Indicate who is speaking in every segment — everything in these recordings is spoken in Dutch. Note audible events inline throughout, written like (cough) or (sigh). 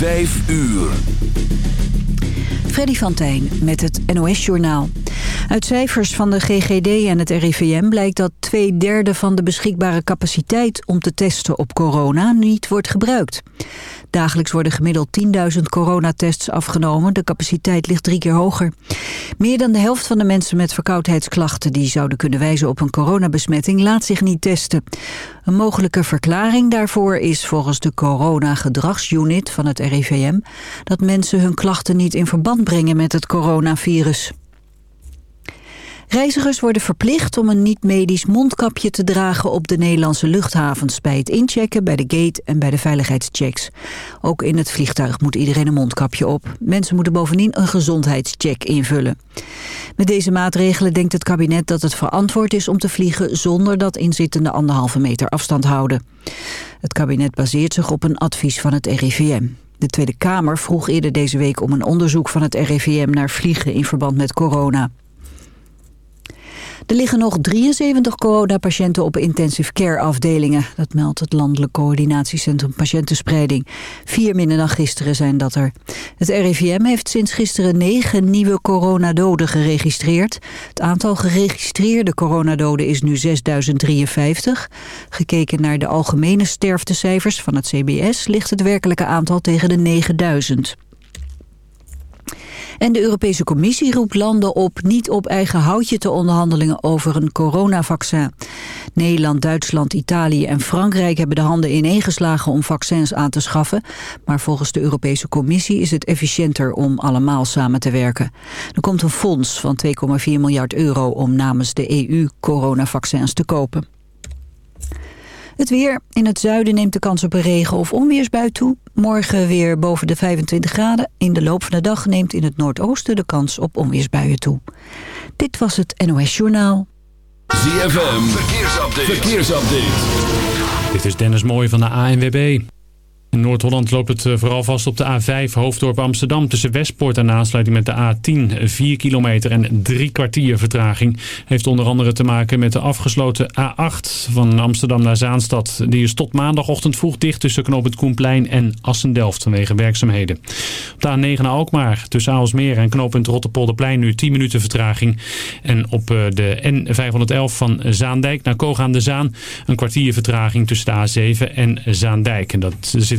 Speaker 1: Vijf uur.
Speaker 2: Freddy van Tijn met het NOS-journaal. Uit cijfers van de GGD en het RIVM blijkt dat twee derde van de beschikbare capaciteit om te testen op corona niet wordt gebruikt. Dagelijks worden gemiddeld 10.000 coronatests afgenomen. De capaciteit ligt drie keer hoger. Meer dan de helft van de mensen met verkoudheidsklachten... die zouden kunnen wijzen op een coronabesmetting, laat zich niet testen. Een mogelijke verklaring daarvoor is volgens de corona-gedragsunit van het RIVM... dat mensen hun klachten niet in verband brengen met het coronavirus. Reizigers worden verplicht om een niet-medisch mondkapje te dragen op de Nederlandse luchthavens bij het inchecken, bij de gate en bij de veiligheidschecks. Ook in het vliegtuig moet iedereen een mondkapje op. Mensen moeten bovendien een gezondheidscheck invullen. Met deze maatregelen denkt het kabinet dat het verantwoord is om te vliegen zonder dat inzittende anderhalve meter afstand houden. Het kabinet baseert zich op een advies van het RIVM. De Tweede Kamer vroeg eerder deze week om een onderzoek van het RIVM naar vliegen in verband met corona. Er liggen nog 73 coronapatiënten op intensive care afdelingen. Dat meldt het Landelijk Coördinatiecentrum Patiëntenspreiding. Vier minder dan gisteren zijn dat er. Het RIVM heeft sinds gisteren negen nieuwe coronadoden geregistreerd. Het aantal geregistreerde coronadoden is nu 6053. Gekeken naar de algemene sterftecijfers van het CBS... ligt het werkelijke aantal tegen de 9000. En de Europese Commissie roept landen op niet op eigen houtje te onderhandelingen over een coronavaccin. Nederland, Duitsland, Italië en Frankrijk hebben de handen ineengeslagen om vaccins aan te schaffen. Maar volgens de Europese Commissie is het efficiënter om allemaal samen te werken. Er komt een fonds van 2,4 miljard euro om namens de EU coronavaccins te kopen. Het weer. In het zuiden neemt de kans op een regen- of onweersbui toe. Morgen weer boven de 25 graden. In de loop van de dag neemt in het noordoosten de kans op onweersbuien toe. Dit was het NOS Journaal.
Speaker 1: ZFM. Verkeersupdate. Verkeersupdate.
Speaker 3: Dit is Dennis Mooij van de ANWB. In Noord-Holland loopt het eh, vooral vast op de A5 Hoofddorp Amsterdam... tussen Westpoort en aansluiting met de A10. 4 kilometer en drie kwartier vertraging. Heeft onder andere te maken met de afgesloten A8 van Amsterdam naar Zaanstad. Die is tot maandagochtend vroeg dicht tussen knooppunt Koenplein en Assendelft vanwege werkzaamheden. Op de A9 naar Alkmaar tussen Aalsmeer en knooppunt Rotterpolderplein nu 10 minuten vertraging. En op eh, de N511 van Zaandijk naar Koog aan de Zaan een kwartier vertraging tussen de A7 en Zaandijk. En dat zit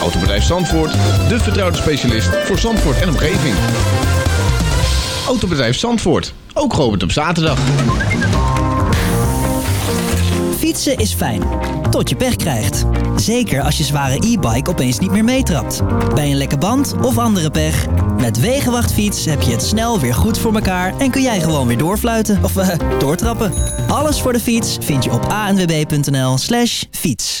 Speaker 4: Autobedrijf Zandvoort, de vertrouwde specialist voor Zandvoort en omgeving. Autobedrijf Zandvoort, ook geopend op zaterdag.
Speaker 5: Fietsen is fijn, tot je pech krijgt. Zeker als je zware e-bike opeens niet meer meetrapt. Bij een lekke band of andere pech. Met Wegenwachtfiets heb je het snel weer goed voor elkaar... en kun jij gewoon weer doorfluiten of uh, doortrappen. Alles voor de fiets vind je op anwb.nl slash fiets.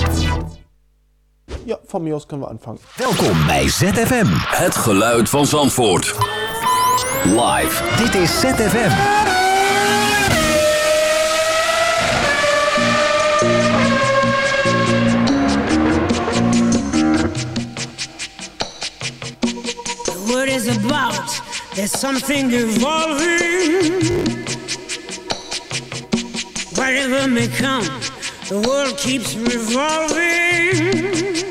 Speaker 6: Van mij kunnen we aanvangen.
Speaker 1: Welkom bij ZFM. Het geluid van Zandvoort. Live.
Speaker 5: Dit is ZFM.
Speaker 7: The word is about, there's something evolving. Whatever may come, the world keeps revolving.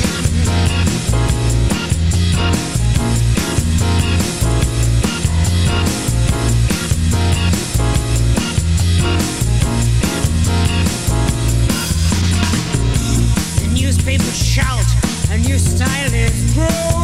Speaker 7: stylist
Speaker 8: grows.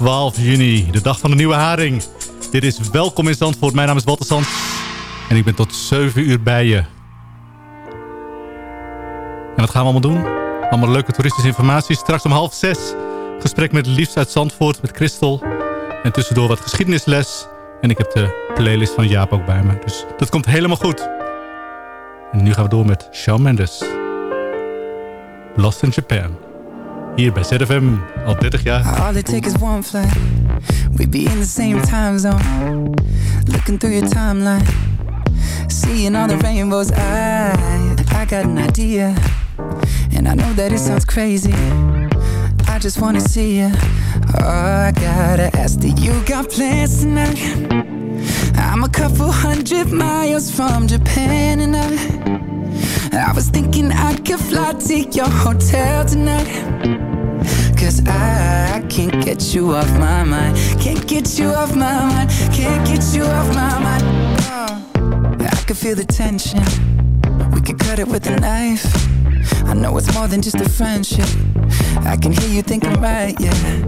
Speaker 8: 12 juni, de dag van de nieuwe haring. Dit is Welkom in Zandvoort. Mijn naam is Walter. En ik ben tot 7 uur bij je. En wat gaan we allemaal doen? Allemaal leuke toeristische informatie. Straks om half zes gesprek met Liefst uit Zandvoort met Christel. En tussendoor wat geschiedenisles. En ik heb de playlist van Jaap ook bij me. Dus dat komt helemaal goed. En nu gaan we door met Shawn Mendes. Lost in Japan. Hier bij ZFM al 30 jaar.
Speaker 9: All it takes is one flight. We be in the same time zone. Looking through your timeline. Seeing all the rainbows. I, I got an idea. And I know that it sounds crazy. I just wanna see you. Oh, I gotta ask, do you got plans tonight? I'm a couple hundred miles from Japan and I I was thinking I could fly to your hotel tonight. Cause I can't get you off my mind. Can't get you off my mind. Can't get you off my mind. I can feel the tension. We could cut it with a knife. I know it's more than just a friendship. I can hear you thinking right, yeah.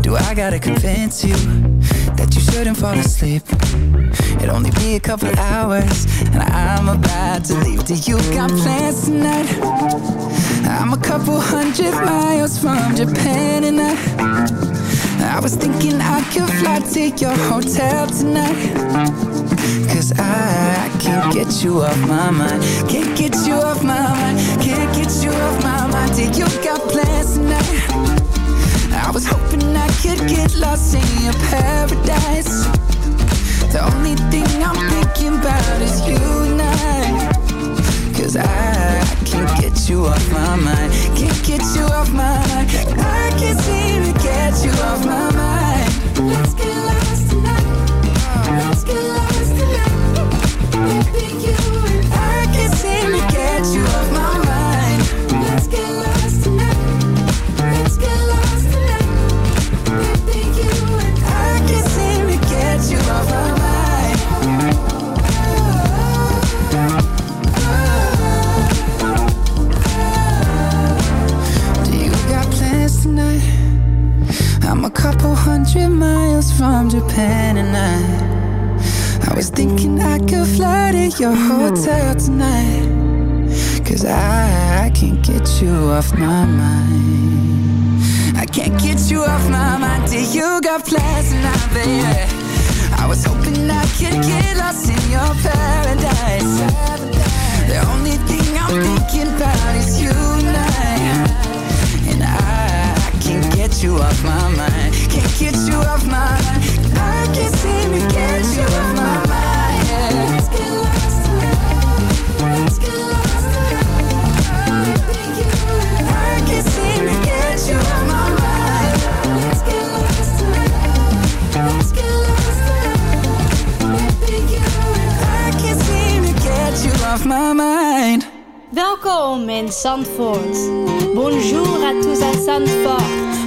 Speaker 9: Do I gotta convince you That you shouldn't fall asleep. It'll only be a couple hours And I'm about to leave. Do you got plans tonight? I'm a couple hundred miles from Japan And I I was thinking I could fly to your hotel tonight. Cause I can't get you off my mind. Can't get you off my mind. Can't get you off my mind. Do you got plans tonight? Was hoping I could get lost in your paradise. The only thing I'm thinking about is you and I. Cause I can't get you off my mind. Can't get you off my mind. I can't seem to get you off my mind. Let's get lost tonight. Let's get lost tonight. Baby, you miles from Japan and I I was thinking I could fly to your hotel tonight. Cause I, I can't get you off my mind. I can't get you off my mind till you got plans tonight, baby. I was hoping I could get lost in your paradise. The only thing I'm thinking about is you and I. And I I can't get you off my mind get you off my mind.
Speaker 6: In Zandvoort. Bonjour à tous à Zandvoort.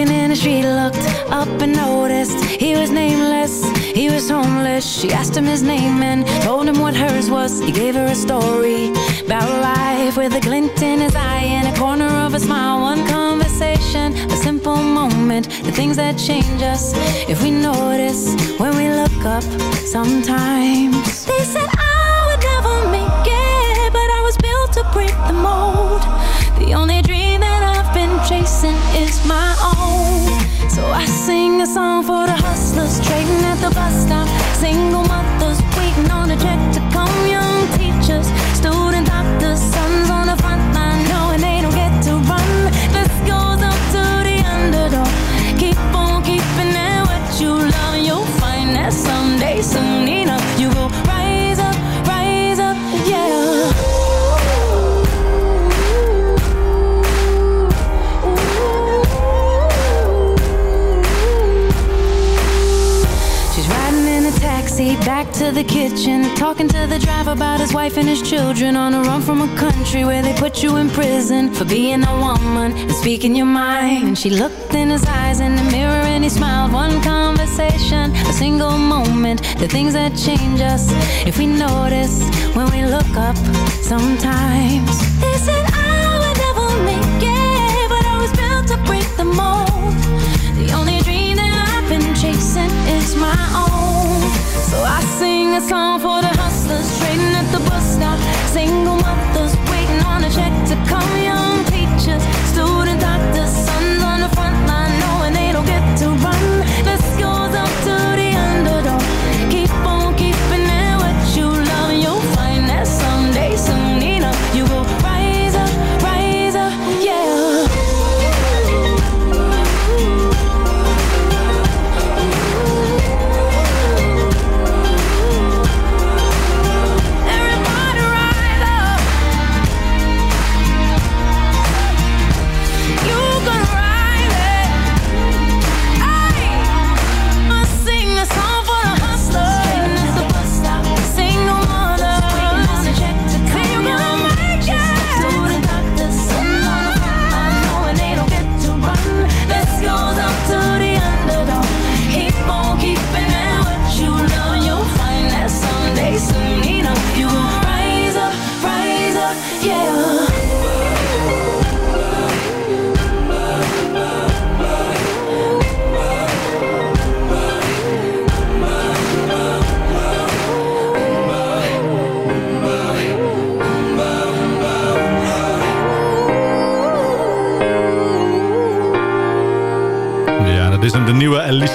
Speaker 10: Walking in the street, looked up and noticed he was nameless. He was homeless. She asked him his name and told him what hers was. He gave her a story about life with a glint in his eye and a corner of a smile. One conversation, a simple moment, the things that change us if we notice when we look up sometimes. They said sing a song for the hustlers trading at the bus stop. Single the kitchen, talking to the driver about his wife and his children on a run from a country where they put you in prison for being a woman and speaking your mind. And she looked in his eyes in the mirror and he smiled. One conversation, a single moment, the things that change us if we notice when we look up sometimes.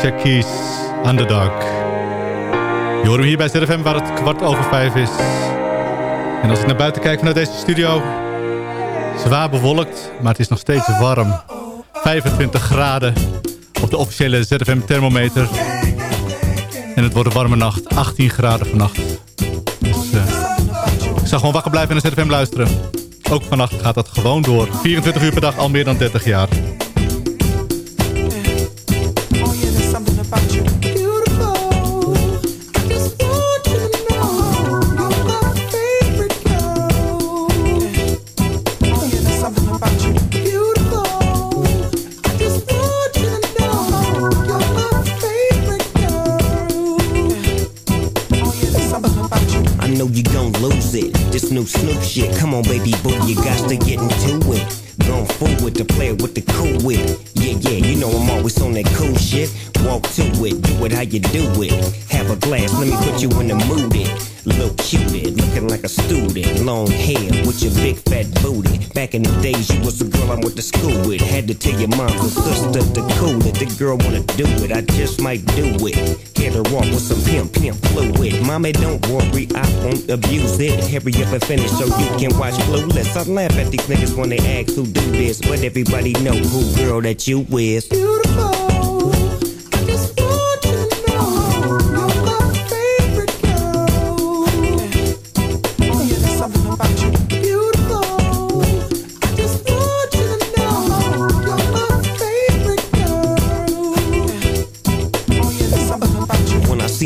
Speaker 8: Alicia Keys, Underdog. Je hoort hem hier bij ZFM waar het kwart over vijf is. En als ik naar buiten kijk vanuit deze studio... zwaar bewolkt, maar het is nog steeds warm. 25 graden op de officiële ZFM thermometer. En het wordt een warme nacht, 18 graden vannacht. Dus eh, ik zal gewoon wakker blijven en naar ZFM luisteren. Ook vannacht gaat dat gewoon door. 24 uur per dag, al meer dan 30 jaar.
Speaker 11: On, baby boo, you got to get into it. Going forward to play it with the cool wit. Yeah, yeah, you know I'm always on that cool shit. Walk to it, do it how you do it. Have a glass, let me put you in the mood. It. Little cutie, looking like a student. Long hair with your big fat booty. Back in the days, you was the girl I went to school with. Had to tell your mom and sister to cool it. The girl wanna do it, I just might do it. With some pimp, pimp fluid. Mommy, don't worry, I won't abuse it. Hurry up and finish so you can watch Clueless. I laugh at these niggas when they ask who do this, but everybody know who girl that you is. When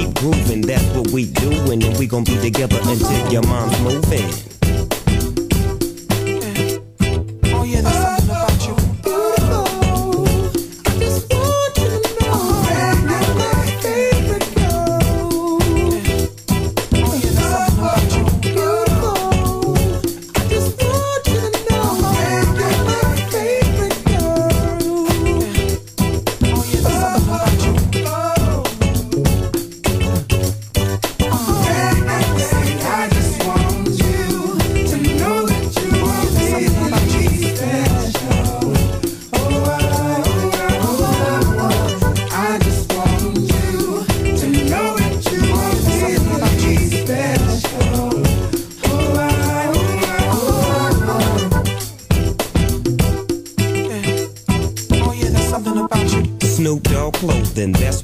Speaker 11: Keep grooving, that's what we doing. And we gon' be together until your mom's moving.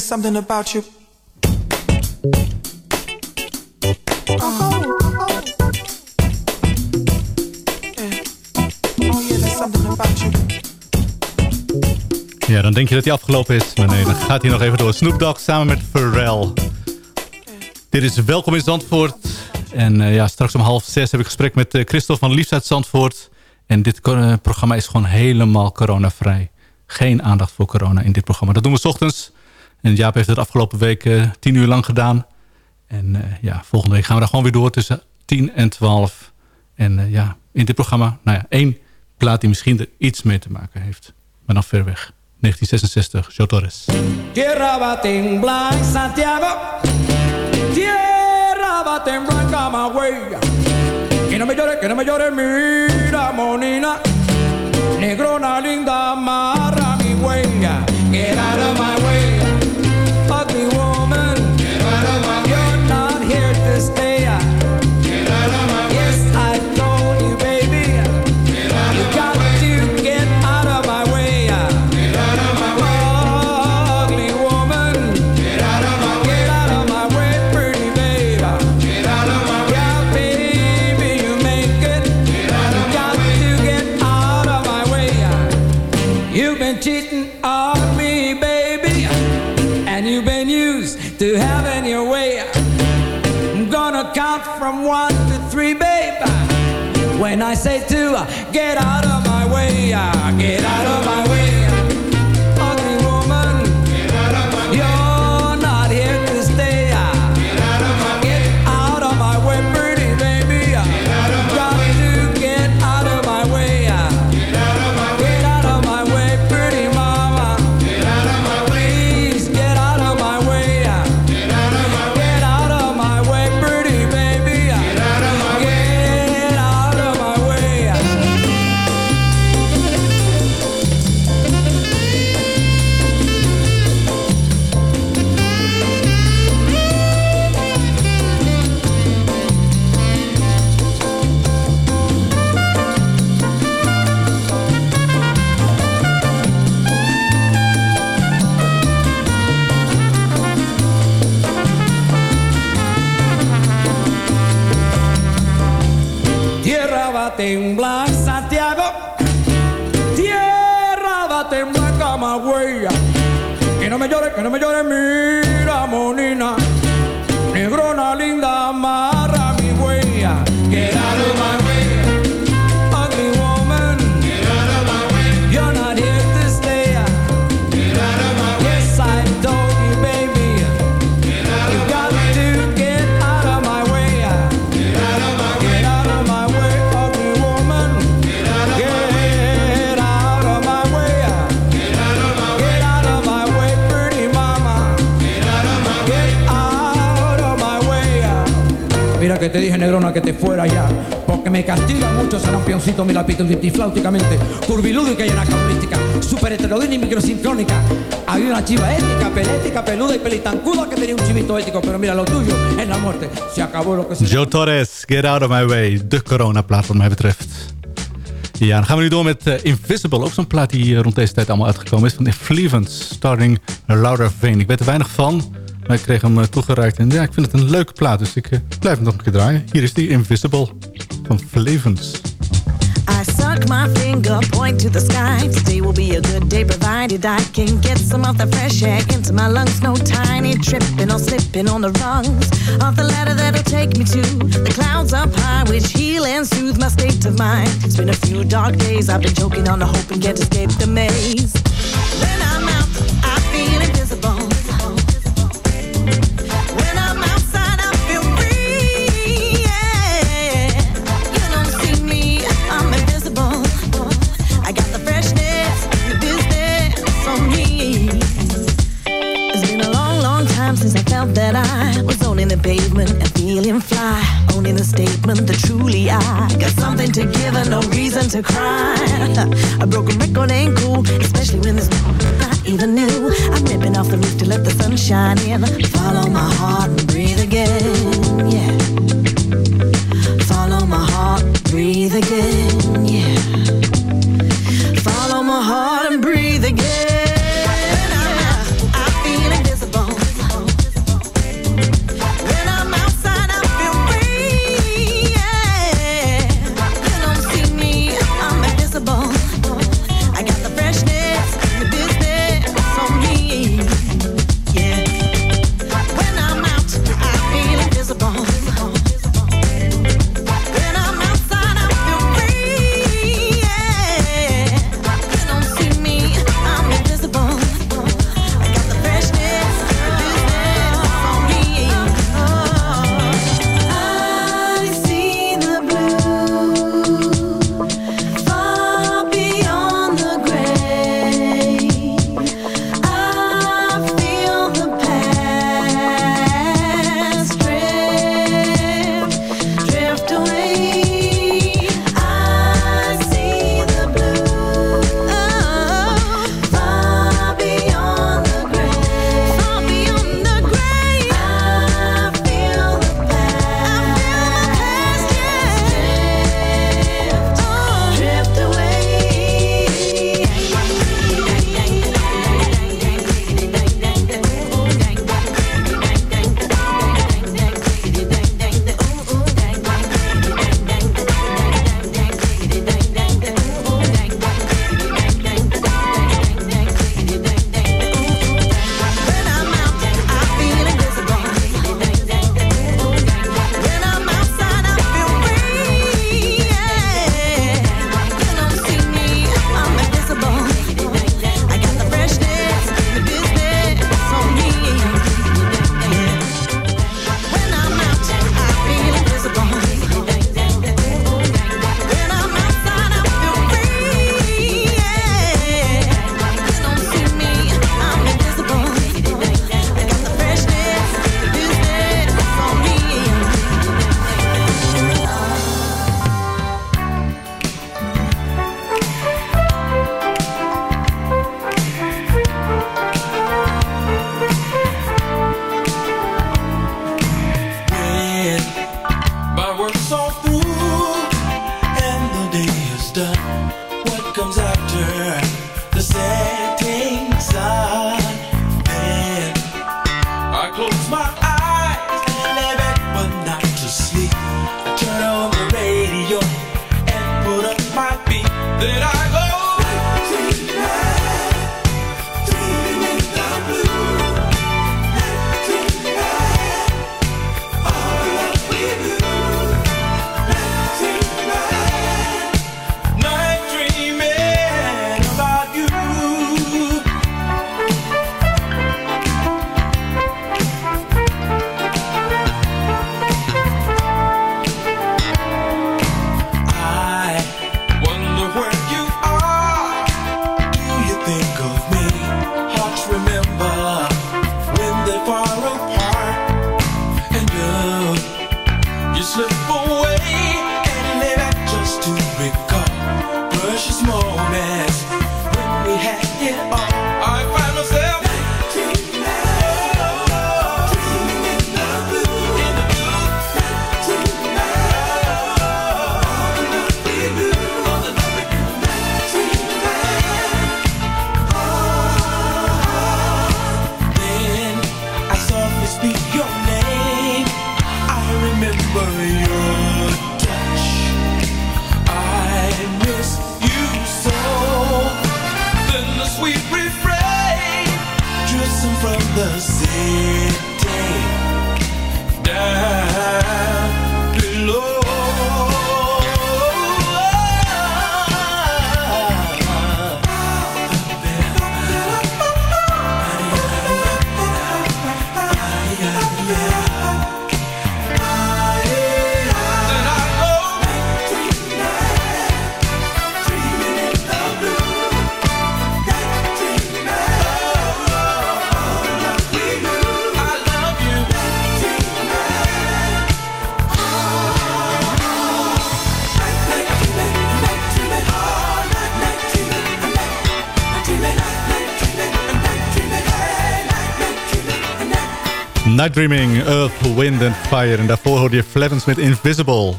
Speaker 12: Something about you.
Speaker 13: Ja, dan denk je dat hij afgelopen is. Maar nee, dan gaat hij nog even door. Snoop Dogg samen met Pharrell. Dit is Welkom in Zandvoort. En uh, ja, straks om half zes heb ik gesprek met uh, Christophe van Liefst uit Zandvoort. En dit uh, programma is gewoon helemaal coronavrij. Geen aandacht voor corona in dit programma. Dat doen we s ochtends en Jaap heeft het afgelopen week uh, tien uur lang gedaan. En uh, ja, volgende week gaan we daar gewoon weer door tussen 10 en 12. En uh, ja, in dit programma, nou ja, één plaat die misschien er iets mee te maken heeft. Maar dan ver weg. 1966, Jo Torres. Tierra baten blanc Santiago Tierra baten blanca Magüey Que no me llore, que no me llore, mira monina Negrona linda, marra mi huella say to get out of my way, uh, get out of my llore, que no me que te dije, negrona, que te fuera ya. Porque me castiga mucho ese rampioncito, mi lapito flauticamente. Curvilúdica y anacaurística. Super heterodina y microsincrónica. Había una chiva ética, pelética, peluda y pelitancuda que tenía un chivito ético. Pero mira, lo tuyo es la muerte. Se acabó lo que se...
Speaker 8: Joe Torres, Get Out of My Way. De coronaplaat wat mij betreft. Ja, dan gaan we nu door met eh, Invisible. Ook zo'n plaat die eh, rond deze tijd allemaal uitgekomen is. Van Influence, starring Laura Vane. Ik weet er weinig van, ik kreeg hem uh, toegereikt. En ja, ik vind het een leuke plaat, dus ik blijf hem nog een keer draaien. Hier is die Invisible van Flevens.
Speaker 14: I suck my finger, point to the sky. Today will be a good day, provided I can get some of the fresh air into my lungs. No tiny tripping or slipping on the rungs of the ladder that'll take me to the clouds up high, which heal and soothe my state of mind. It's been a few dark days, I've been choking on the hope and can't escape the maze. Since I felt that I was owning the pavement and feeling fly. Owning the statement that truly I got something to give and no reason to cry. A broken record ain't cool, especially when it's not even new. I'm ripping off the roof to let the sun shine in. Follow my heart and breathe again, yeah. Follow my heart, breathe again, yeah. Follow my heart
Speaker 8: Night Dreaming, Earth, Wind and Fire. En daarvoor hoorde je Flevens met Invisible.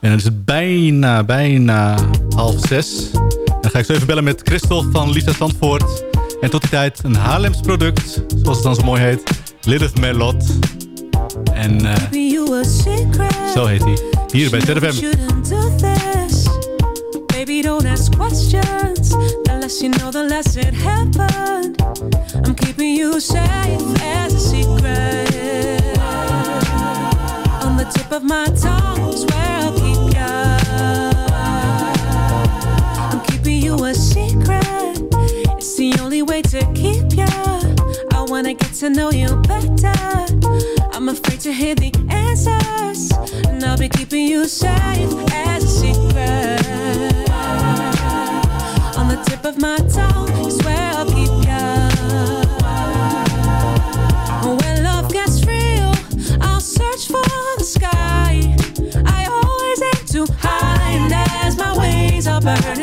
Speaker 8: En het is bijna, bijna half zes. Dan ga ik zo even bellen met Christel van Lisa Zandvoort. En tot die tijd een Haarlems product, zoals het dan zo mooi heet. Lilith Melot. En
Speaker 15: uh,
Speaker 8: zo heet hij. Hier bij ZFM.
Speaker 15: Baby, don't ask questions. Unless you know, the less it happened. I'm keeping you safe as a secret. tip of my tongue. Swear I'll keep ya. I'm keeping you a secret. It's the only way to keep ya. I wanna get to know you better. I'm afraid to hear the answers, and I'll be keeping you safe as a secret. On the tip of my tongue. burning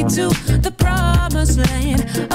Speaker 15: you to the promised land.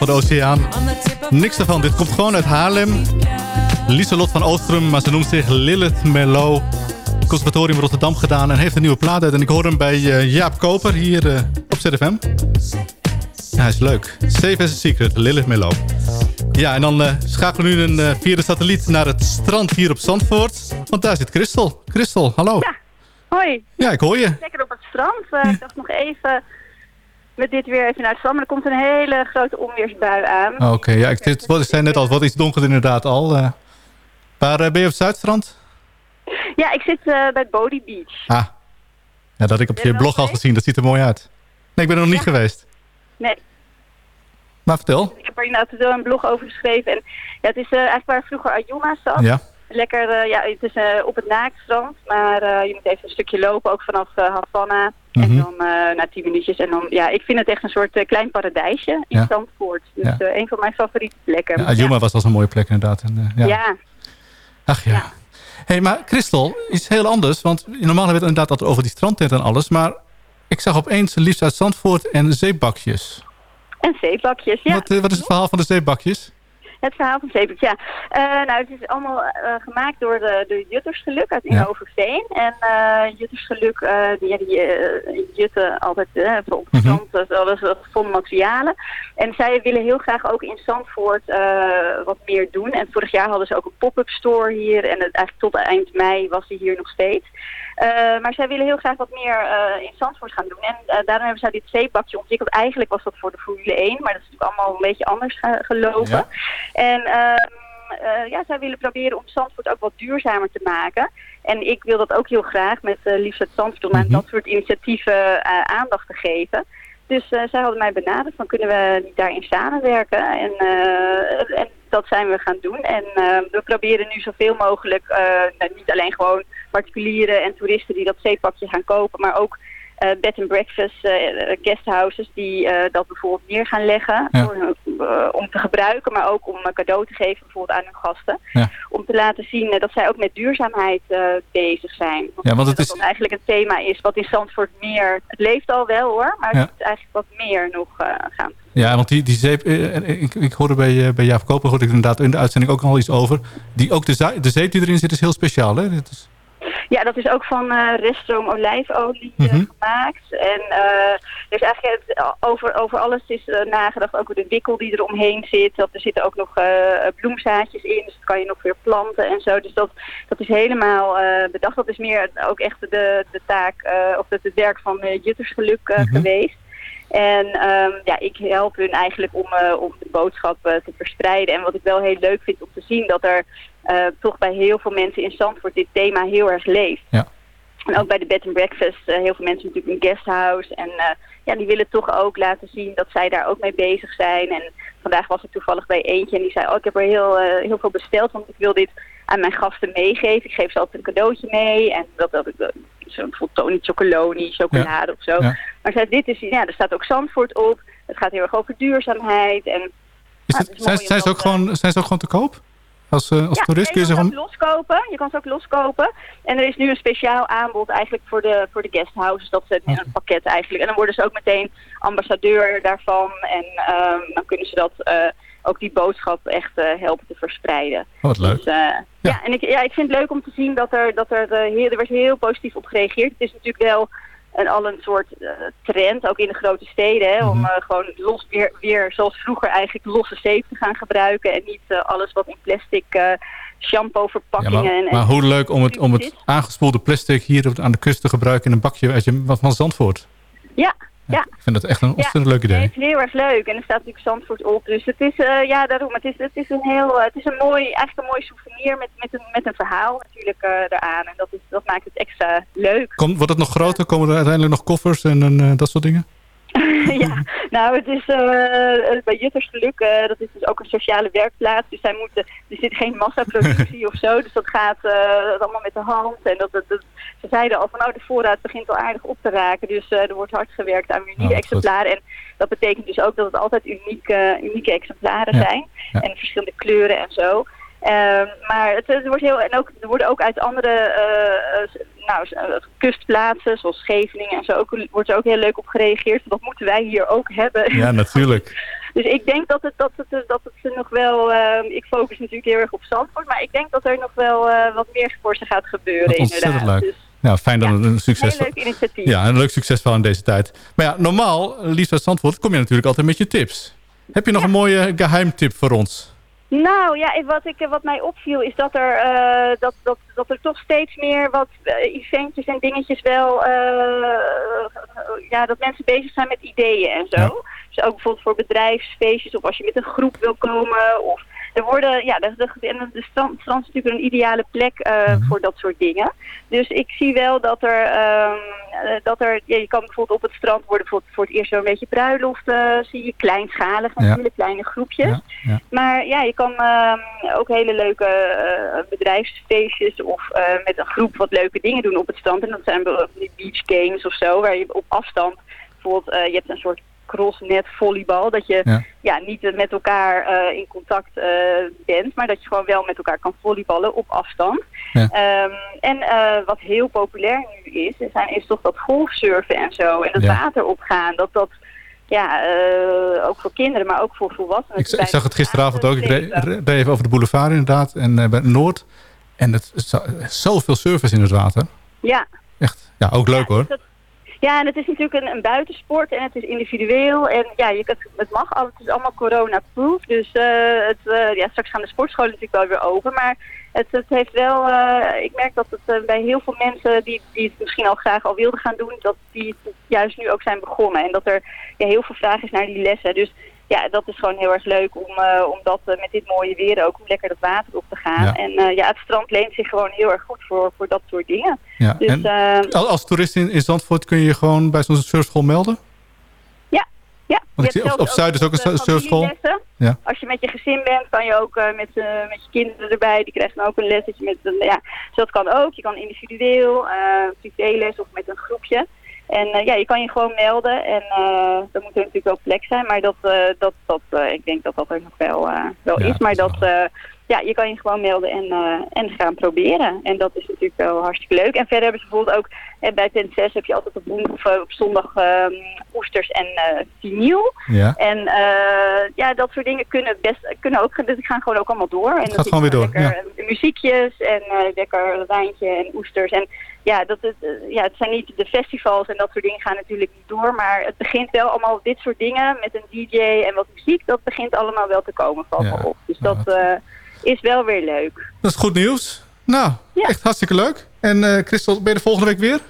Speaker 8: Van de oceaan. Niks ervan, dit komt gewoon uit Haarlem. Lieselot van Oostrum, maar ze noemt zich Lilith Merlot. Conservatorium Rotterdam gedaan en heeft een nieuwe plaat uit. En ik hoor hem bij eh, Jaap Koper hier eh, op ZFM. Ja, hij is leuk. Safe as a Secret, Lilith Merlot. Ja, en dan eh, schakelen we nu een, via de satelliet naar het strand hier op Zandvoort. Want daar zit Christel. Christel, hallo.
Speaker 16: Ja, hoi.
Speaker 8: Ja, ik hoor je.
Speaker 16: Lekker op het strand. ik dacht nog even met dit weer even naar het. Maar er komt een hele grote onweersbui aan.
Speaker 8: Oké, ja, ik, dit, wat, ik zei net al, wat is donker inderdaad al. waar ben je op het Zuidstrand?
Speaker 16: Ja, ik zit uh, bij Body Beach.
Speaker 8: Ah, ja, dat had ik op je blog al gezien. Dat ziet er mooi uit. Nee, ik ben er nog niet geweest.
Speaker 16: Nee.
Speaker 8: Maar vertel.
Speaker 16: Ik heb er inderdaad wel een blog over geschreven. En ja, het is uh, eigenlijk waar vroeger Ayuma zat.
Speaker 8: Ja.
Speaker 16: Lekker, uh, ja, het is op het naaktstrand. Maar je moet even een stukje lopen, ook vanaf Havana. En
Speaker 8: Mhm.
Speaker 16: dan na tien minuutjes. En dan, ja, ik vind het echt een soort klein paradijsje in
Speaker 8: Ja.
Speaker 16: Zandvoort. Dus
Speaker 8: Ja.
Speaker 16: een van mijn favoriete plekken.
Speaker 8: Ja, was al een mooie plek inderdaad. En,
Speaker 16: Ja.
Speaker 8: ja.
Speaker 16: ja.
Speaker 8: Ach ja. hey, maar Christel, iets heel anders. Want normaal hebben we het inderdaad altijd over die strandtent en alles. Maar ik zag opeens liefst uit Zandvoort en zeebakjes.
Speaker 16: En zeebakjes, ja.
Speaker 8: Wat, eh, wat is het verhaal van de zeebakjes?
Speaker 16: Het verhaal van Zeepert, ja. Eh, nou, het is allemaal eh, gemaakt door de, de Juttersgeluk uit in
Speaker 8: Ja.
Speaker 16: En eh Juttersgeluk, eh die, die eh, jutten altijd eh, voor op alles wat gevonden materialen. En zij willen heel graag ook in Zandvoort eh, wat meer doen. En vorig jaar hadden ze ook een pop-up store hier. En het, eigenlijk tot eind mei was die hier nog steeds. Eh, maar zij willen heel graag wat meer eh, in Zandvoort gaan doen. En eh, daarom hebben zij dit zeebakje ontwikkeld. Eigenlijk was dat voor de Formule 1, maar dat is natuurlijk allemaal een beetje anders ge- gelopen.
Speaker 17: Ja.
Speaker 16: En ehm, eh, ja, zij willen proberen om Zandvoort ook wat duurzamer te maken. En ik wil dat ook heel graag met uh, Liefst Zandvoort om aan dat soort initiatieven aandacht te geven. Dus zij hadden mij benaderd van kunnen we niet daarin samenwerken. En, en dat zijn we gaan doen. En eh, we proberen nu zoveel mogelijk, nou, niet alleen gewoon particulieren en toeristen die dat zeepakje gaan kopen, maar ook eh, bed and breakfast, eh guesthouses die eh, dat bijvoorbeeld neer gaan leggen
Speaker 8: Ja.
Speaker 16: voor hun- om te gebruiken, maar ook om een cadeau te geven bijvoorbeeld aan hun gasten.
Speaker 8: Ja.
Speaker 16: Om te laten zien dat zij ook met duurzaamheid bezig zijn.
Speaker 8: Ja, want het
Speaker 16: dat
Speaker 8: is-
Speaker 16: dat eigenlijk een thema is wat in Zandvoort meer, het leeft al wel hoor, maar het is eigenlijk wat meer nog gaan.
Speaker 8: Ja, want die, die zeep... ik, ik hoorde bij, bij Jaap Koper, hoorde ik inderdaad in de uitzending ook al iets over. Die, ook de, de zeep die erin zit is heel speciaal, hè? Is,
Speaker 16: Ja, dat is ook van eh reststroom olijfolie eh,
Speaker 8: Mhm.
Speaker 16: gemaakt. En eh, er is eigenlijk over, over alles is nagedacht. Ook de wikkel die er omheen zit. Dat, er zitten ook nog bloemzaadjes in. Dus dat kan je nog weer planten en zo. Dus dat, dat is helemaal bedacht. Dat is meer ook echt de, de taak of het, het werk van Juttersgeluk
Speaker 17: Mhm.
Speaker 16: geweest. En ehm, ja, ik help hun eigenlijk om, eh, om de boodschap eh, te verspreiden. En wat ik wel heel leuk vind om te zien dat er eh, toch bij heel veel mensen in Zandvoort dit thema heel erg leeft.
Speaker 8: Ja.
Speaker 16: En ook bij de bed and breakfast, heel veel mensen natuurlijk een guesthouse. En ja, die willen toch ook laten zien dat zij daar ook mee bezig zijn. En vandaag was ik toevallig bij eentje en die zei, oh ik heb er heel, eh, heel veel besteld, want ik wil dit aan mijn gasten meegeven. Ik geef ze altijd een cadeautje mee. En dat, dat, dat zo'n Tony Chocoloni, chocolade of zo.
Speaker 8: Ja.
Speaker 16: Maar zij, dit is, ja, er staat ook Zandvoort op. Het gaat heel erg over duurzaamheid. En,
Speaker 8: is
Speaker 16: ah,
Speaker 8: het,
Speaker 16: het is
Speaker 8: zijn, zijn, ze ook
Speaker 16: dat,
Speaker 8: gewoon, zijn ze ook gewoon te koop? Als, eh, als
Speaker 16: ja,
Speaker 8: toerist kun je ze
Speaker 16: kan
Speaker 8: gewoon...
Speaker 16: loskopen. Je kan ze ook loskopen. En er is nu een speciaal aanbod eigenlijk voor de, voor de guesthouses. Dat ze een pakket eigenlijk. En dan worden ze ook meteen ambassadeur daarvan. En ehm, dan kunnen ze dat eh, ook die boodschap echt eh, helpen te verspreiden.
Speaker 8: Oh, wat leuk.
Speaker 16: Dus, ja. en ik, ja, ik vind het leuk om te zien dat er, dat er, heel, er werd heel positief op gereageerd. Het is natuurlijk wel een, al een soort eh, trend, ook in de grote steden, hè, om eh, gewoon los weer, weer zoals vroeger eigenlijk losse zeep te gaan gebruiken. En niet eh, alles wat in plastic shampoo
Speaker 8: Ja,
Speaker 16: verpakkingen.
Speaker 8: maar,
Speaker 16: en, en
Speaker 8: maar hoe leuk om het, om het aangespoelde plastic hier aan de kust te gebruiken in een bakje uit je, van Zandvoort.
Speaker 16: ja, ja.
Speaker 8: Ik vind dat echt een ontzettend leuk
Speaker 16: Nee,
Speaker 8: idee.
Speaker 16: het is heel erg leuk. En er staat natuurlijk Zandvoort op. Dus het is, eh, ja, daarom. Het is, het is een heel, eh, het is een mooi, eigenlijk een mooi souvenir met, met, een, met een verhaal natuurlijk eh eraan. En dat, is, dat maakt het extra leuk.
Speaker 8: Komt, wordt het nog groter? Komen er uiteindelijk nog koffers en, dat soort dingen? (laughs)
Speaker 16: ja, nou het is eh, bij Jutters Geluk, eh, dat is dus ook een sociale werkplaats. Dus zij moeten, er zit geen massaproductie (laughs) of zo. Dus dat gaat eh, dat allemaal met de hand. En dat, dat, dat- ze zeiden al van nou de voorraad begint al aardig op te raken. Dus er wordt hard gewerkt aan unieke
Speaker 8: wat goed.
Speaker 16: exemplaren. En dat betekent dus ook dat het altijd unieke, unieke exemplaren
Speaker 8: Ja,
Speaker 16: zijn.
Speaker 8: ja.
Speaker 16: En verschillende kleuren en zo. Ehm, maar het, het wordt heel, en ook, er worden ook uit andere eh, eh, nou, eh, kustplaatsen, zoals Scheveningen en zo, ook, wordt er ook heel leuk op gereageerd. Dat moeten wij hier ook hebben.
Speaker 8: Ja, (laughs) natuurlijk.
Speaker 16: Dus ik denk dat het, dat het, dat het nog wel... ehm, ik focus natuurlijk heel erg op Zandvoort, maar ik denk dat er nog wel wat meer voor ze gaat gebeuren
Speaker 8: Wat ontzettend
Speaker 16: inderdaad.
Speaker 8: leuk.
Speaker 16: Dus
Speaker 8: Nou, fijn dat het een succes
Speaker 16: heel leuk initiatief.
Speaker 8: Ja, een leuk succesverhaal in deze tijd. Maar ja, normaal, Lies uit Zandvoort, kom je natuurlijk altijd met je tips. Heb je nog een mooie geheimtip voor ons?
Speaker 16: Nou ja, wat, ik, wat mij opviel is dat er, eh, dat, dat, dat er toch steeds meer wat eh, eventjes en dingetjes wel, eh, ja, dat mensen bezig zijn met ideeën en zo. Dus ook bijvoorbeeld voor bedrijfsfeestjes of als je met een groep wil komen. Of er worden, ja, de, de, en de strand, is natuurlijk een ideale plek eh, voor dat soort dingen. Dus ik zie wel dat er, eh, dat er ja, je kan bijvoorbeeld op het strand worden bijvoorbeeld voor het eerst zo'n beetje bruiloften, zie je kleinschalig,
Speaker 8: Ja.
Speaker 16: hele kleine groepjes.
Speaker 8: Ja, ja.
Speaker 16: Maar ja, je kan ehm, ook hele leuke eh, bedrijfsfeestjes of eh, met een groep wat leuke dingen doen op het strand. En dat zijn bijvoorbeeld beach games of zo, waar je op afstand bijvoorbeeld, eh, je hebt een soort crossnet volleybal, dat je
Speaker 8: Ja.
Speaker 16: ja. niet met elkaar eh, in contact eh, bent, maar dat je gewoon wel met elkaar kan volleyballen op afstand.
Speaker 8: Ja.
Speaker 16: Ehm, en eh, wat heel populair nu is, is, zijn, is toch dat golfsurfen en zo, en het
Speaker 8: Ja.
Speaker 16: water opgaan, dat dat ja, ook voor kinderen, maar ook voor volwassenen.
Speaker 8: Ik, ik zag het gisteravond ook. Ik reed, even over de boulevard inderdaad. En bij Noord. En het zoveel service in het water.
Speaker 16: Ja,
Speaker 8: Echt. Ja, ook leuk hoor.
Speaker 16: dat- ja, en het is natuurlijk een, een buitensport en het is individueel. En ja, je, het, het mag al, het is allemaal corona-proof. Dus eh, het, eh, ja, straks gaan de sportscholen natuurlijk wel weer open. Maar het, het heeft wel, eh, ik merk dat het bij heel veel mensen die, die het misschien al graag al wilden gaan doen, dat die juist nu ook zijn begonnen. En dat er ja, heel veel vraag is naar die lessen. Dus ja, dat is gewoon heel erg leuk om, eh, om dat eh, met dit mooie weer ook, om lekker dat water op te gaan.
Speaker 8: Ja.
Speaker 16: En eh, ja, het strand leent zich gewoon heel erg goed voor, voor dat soort dingen.
Speaker 8: Ja.
Speaker 16: Dus,
Speaker 8: en als toerist in, in Zandvoort kun je je gewoon bij zo'n surfschool melden?
Speaker 16: Ja, ja.
Speaker 8: Want ik zie- op- Zuid is ook een surfschool. Ja.
Speaker 16: Als je met je gezin bent, kan je ook met, met je kinderen erbij. Die krijgen dan ook een les. Dat je met ja, dus dat kan ook. Je kan individueel, privéles of met een groepje. En eh, ja, je kan je gewoon melden. En eh dan moet er natuurlijk wel plek zijn. Maar dat, eh, dat, dat, ik denk dat dat er nog wel, wel
Speaker 8: Ja,
Speaker 16: is. Maar dat, ja, je kan je gewoon melden en, eh, en gaan proberen. En dat is natuurlijk wel hartstikke leuk. En verder hebben ze bijvoorbeeld ook, eh, bij Tent 6 heb je altijd op, woensdag, eh, op zondag ehm, oesters en vinyl.
Speaker 8: Ja.
Speaker 16: En eh, ja, dat soort dingen kunnen best kunnen ook, dus gaan gewoon ook allemaal door. En
Speaker 8: Het
Speaker 16: dat
Speaker 8: gaat
Speaker 16: is
Speaker 8: gewoon weer door,
Speaker 16: Lekker muziekjes en lekker wijntje en oesters. En ja, dat het, ja, het zijn niet de festivals en dat soort dingen gaan natuurlijk niet door. Maar het begint wel allemaal dit soort dingen met een DJ en wat muziek. Dat begint allemaal wel te komen, valt
Speaker 8: Ja.
Speaker 16: me op. Dus dat is wel weer leuk.
Speaker 8: Dat is goed nieuws. Nou, echt hartstikke leuk. En eh Christel, ben je de volgende week weer?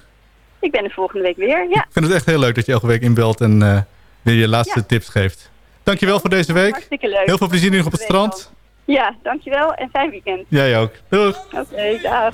Speaker 16: Ik ben er volgende week weer, ja.
Speaker 8: Ik vind het echt heel leuk dat je elke week inbelt en eh, weer je laatste tips geeft. Dankjewel voor deze week.
Speaker 16: Hartstikke leuk.
Speaker 8: Heel veel plezier nu nog op het strand.
Speaker 16: dan. Ja, dankjewel en fijn weekend.
Speaker 8: Jij ook. Doeg.
Speaker 16: Oké, dag.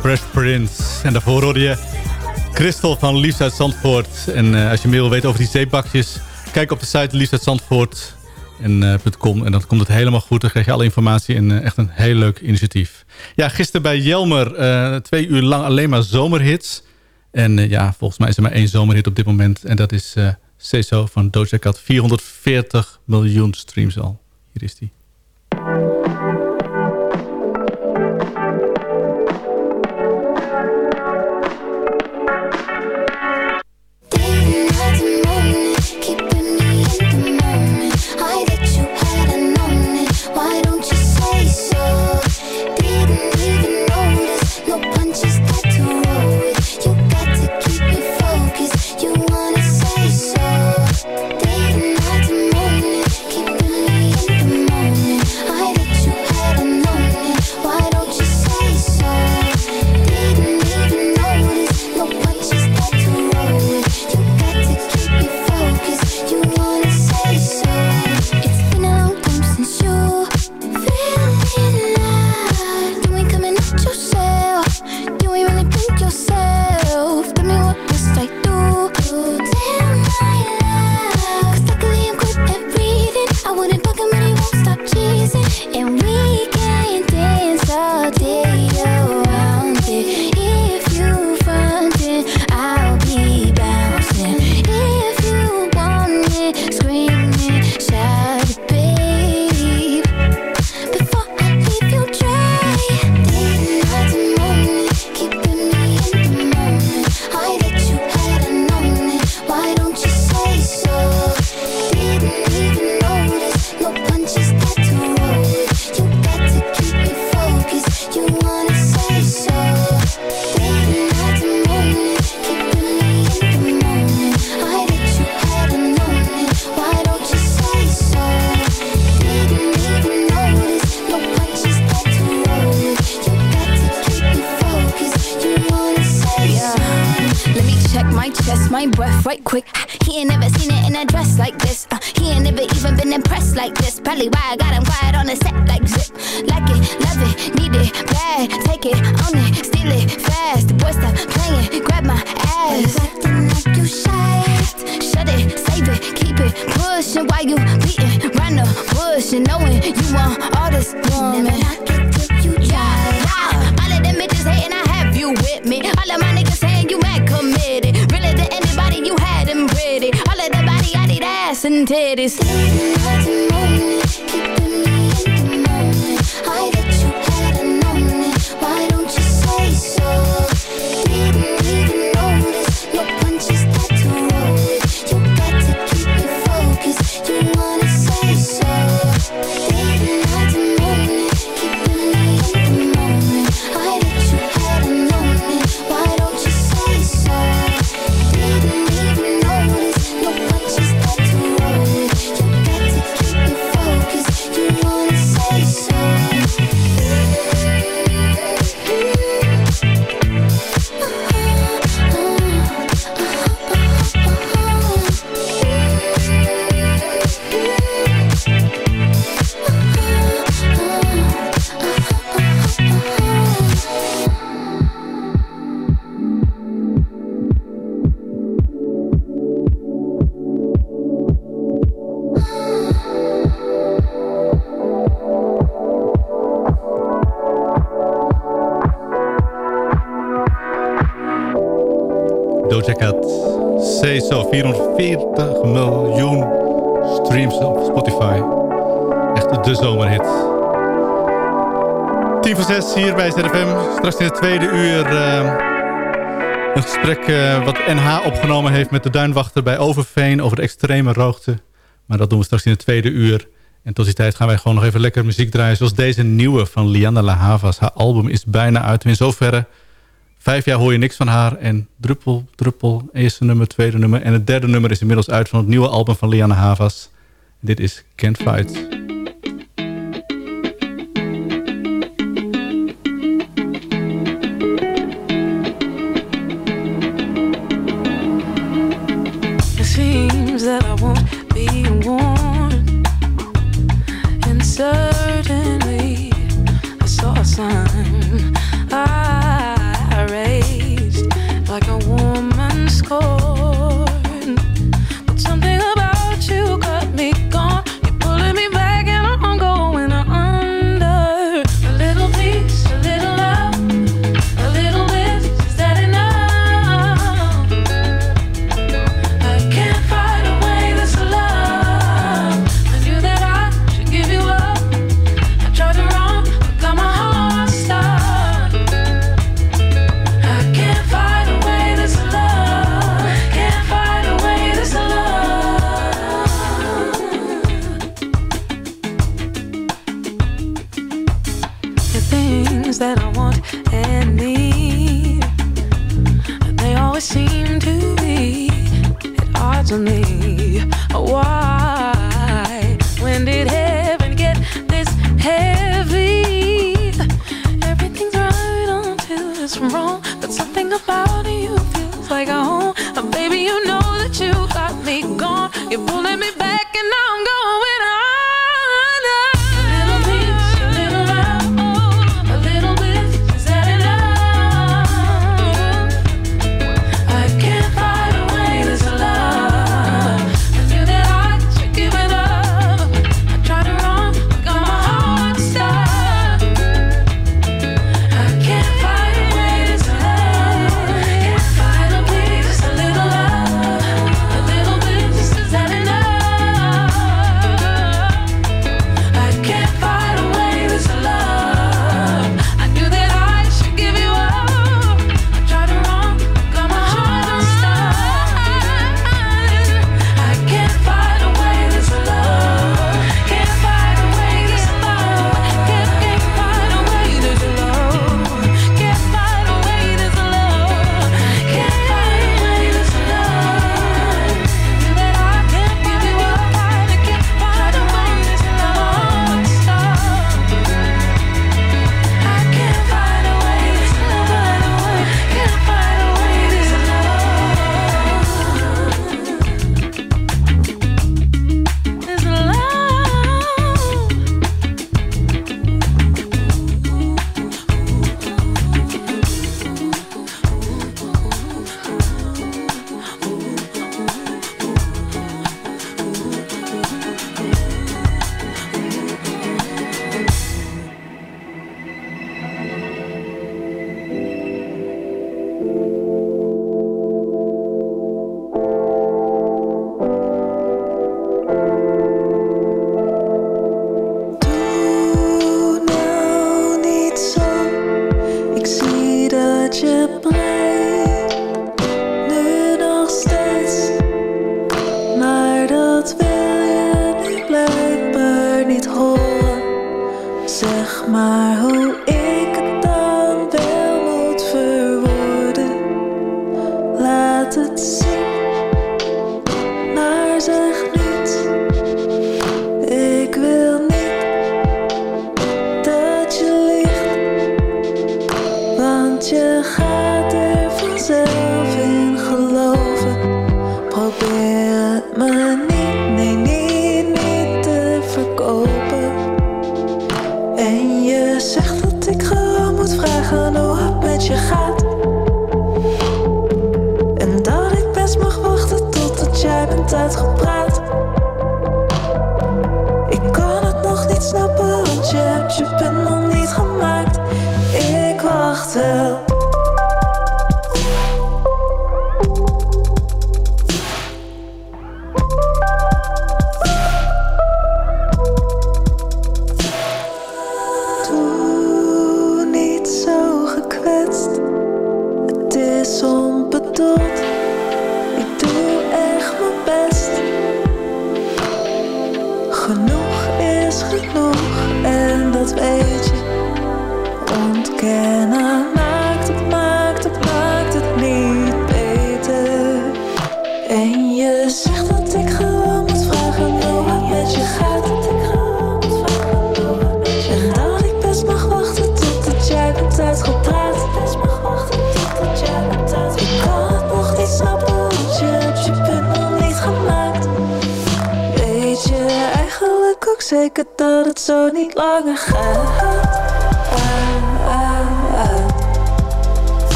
Speaker 18: Fresh Prince. En daarvoor hoorde je Christel van Liefst uit Zandvoort. En eh, als je meer wil weten over die zeepbakjes... kijk op de site liefstuitzandvoort.com en, uh, en dan komt het helemaal goed. Dan krijg je alle informatie en uh, echt een heel leuk initiatief. Ja, gisteren bij Jelmer twee uur lang alleen maar zomerhits. En ja, volgens mij is er maar één zomerhit op dit moment. En dat is CSO van Doja Cat. 440 miljoen streams al. Hier is die.
Speaker 19: it
Speaker 15: is hier bij ZFM. Straks in het tweede uur eh, een gesprek eh, wat NH opgenomen heeft met de duinwachter bij Overveen over de extreme roogte. Maar dat doen we straks in het tweede uur. En tot die tijd gaan wij gewoon nog even lekker muziek draaien. Zoals deze nieuwe van Liana La Havas. Haar album is bijna uit. In zoverre, vijf jaar hoor je niks van haar. En druppel, druppel, eerste nummer, tweede nummer. En het derde nummer is inmiddels uit van het nieuwe album van Liana Havas. Dit is Can't Fight.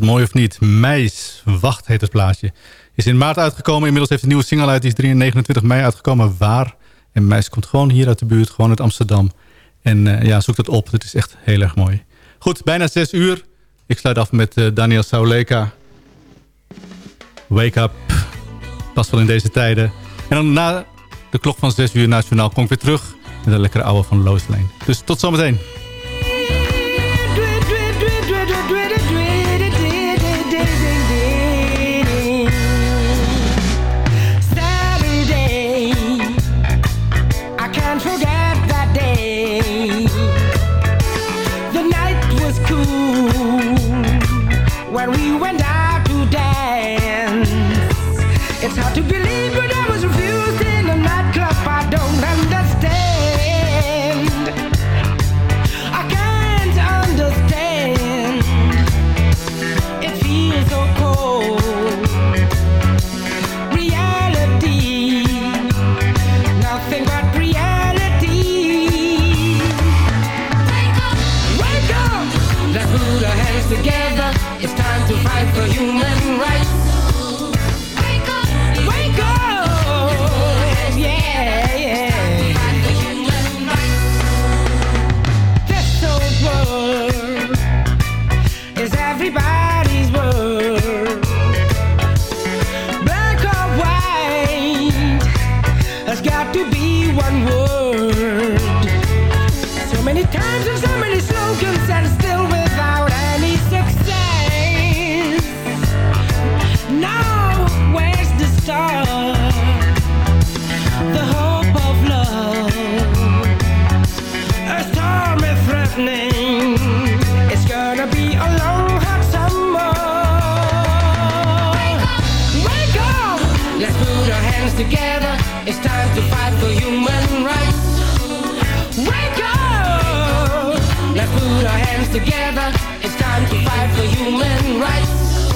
Speaker 7: mooi of niet? Meis, wacht heet het plaatje. Is in maart uitgekomen. Inmiddels heeft een nieuwe single uit. Die is 29 mei uitgekomen. Waar? En Meis komt gewoon hier uit de buurt. Gewoon uit Amsterdam. En eh, ja, zoek dat op. Dat is echt heel erg mooi. Goed, bijna 6 uur. Ik sluit af met eh, Daniel Sauleka. Wake up. Pas wel in deze tijden. En dan na de klok van 6 uur nationaal kom ik weer terug. Met een lekkere ouwe van Loosleen. Dus tot zometeen.
Speaker 20: one word. So many times
Speaker 7: hands together. It's time to fight for human rights.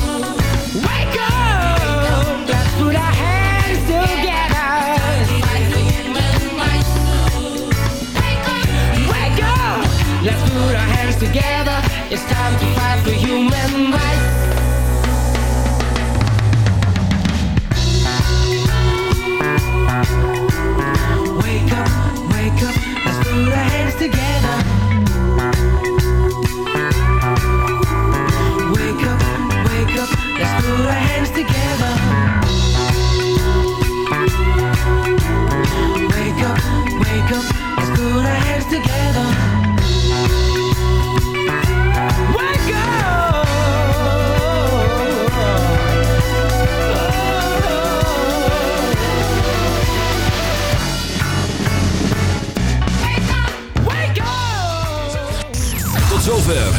Speaker 7: Wake up! Let's put our hands together. Fight for human rights. Wake up! Let's put our hands together. It's time to fight for human rights. Wake up, wake up, let's put our hands together.